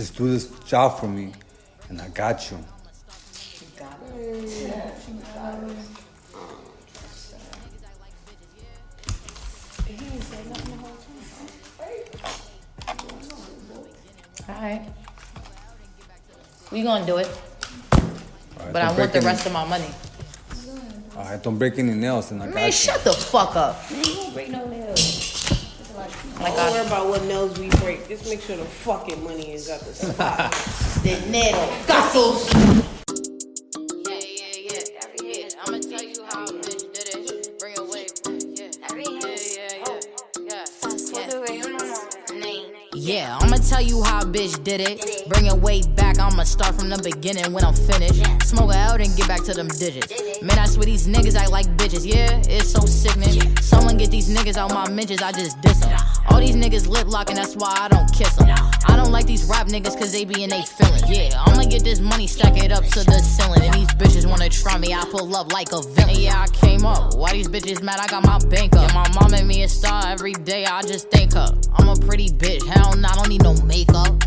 Just do this job for me, and I got you. Alright. We gonna do it. Alright, But I don't want the break rest of my money. Alright, don't break any nails, and I got Man, you. shut the fuck up. Man, you won't break no nails. Oh like Don't worry about what nails we break. Just make sure the fucking money is at the spot. dinero. Casos. Yeah, yeah, yeah. yeah. I'ma tell you how a bitch did it. Bring it way back. Yeah, yeah, yeah, yeah. Yeah, I'ma tell you how a bitch did it. Bring it way back. I'ma start from the beginning when I'm finished. Smoke it out and get back to them digits. Man, I swear these niggas act like bitches. Yeah, it's so sickening. Someone get these niggas out my mentions. I just diss them. All these niggas lip locking, that's why I don't kiss them. I don't like these rap niggas cause they be in they feelings. Yeah, I'ma get this money, stack it up to the ceiling. And these bitches wanna try me, I pull up like a villain. Yeah, I came up. Why these bitches mad? I got my bank up. My mom made me a star every day, I just thank her. I'm a pretty bitch, hell no, I don't need no makeup.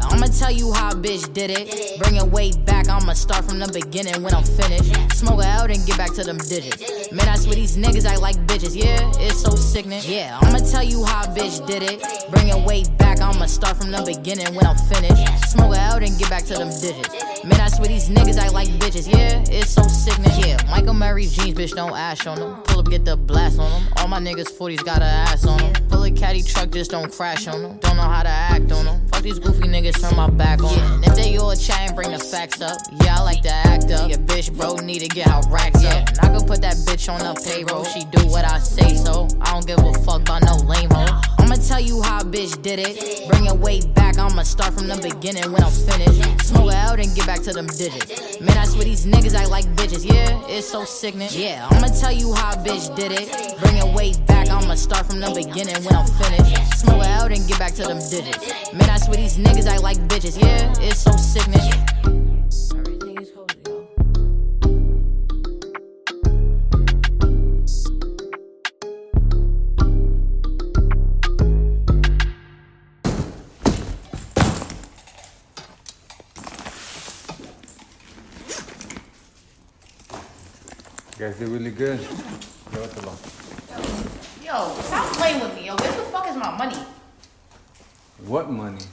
Tell you how bitch did it. Bring it way back, I'ma start from the beginning when I'm finished. Smoke it out and get back to them digits. Man, I swear these niggas act like bitches. Yeah, it's so sickening. Yeah, I'ma tell you how bitch did it. Bring it way back, I'ma start from the beginning when I'm finished. Smoke it out and get back to them digits. Man, I swear these niggas act like bitches. Yeah, it's so sickening. Yeah, Mike Amiri jeans, bitch, don't ash on them. Pull up, get the blast on them. All my niggas 40s got a ass on them. Pull a caddy truck, just don't crash on them. Don't know how to act on them. Fuck these goofy niggas, turn my back on them. And if they all chat and bring the facts up, yeah, I like to act up. Your bitch, bro, need to get her racks up. And I could put that bitch on the payroll. She do what I say so. I don't give a fuck about no lame hoe. I'ma tell you how a bitch did it. Bring it way back, I'ma start from the beginning when I'm finished. Smoke out and get back to them digits. Man, I swear these niggas act like bitches. Yeah, it's so sickening. Yeah, I'ma tell you how a bitch did it. Bring it way back, I'ma start from the beginning when I'm finished. Smoke out and get back to them digits. Man, I swear these niggas act like bitches. Yeah, it's so sickening. Everything is cozy, yo. You guys did really good. Llévatelo. Yo, stop playing with me, yo. Where the fuck is my money? What money?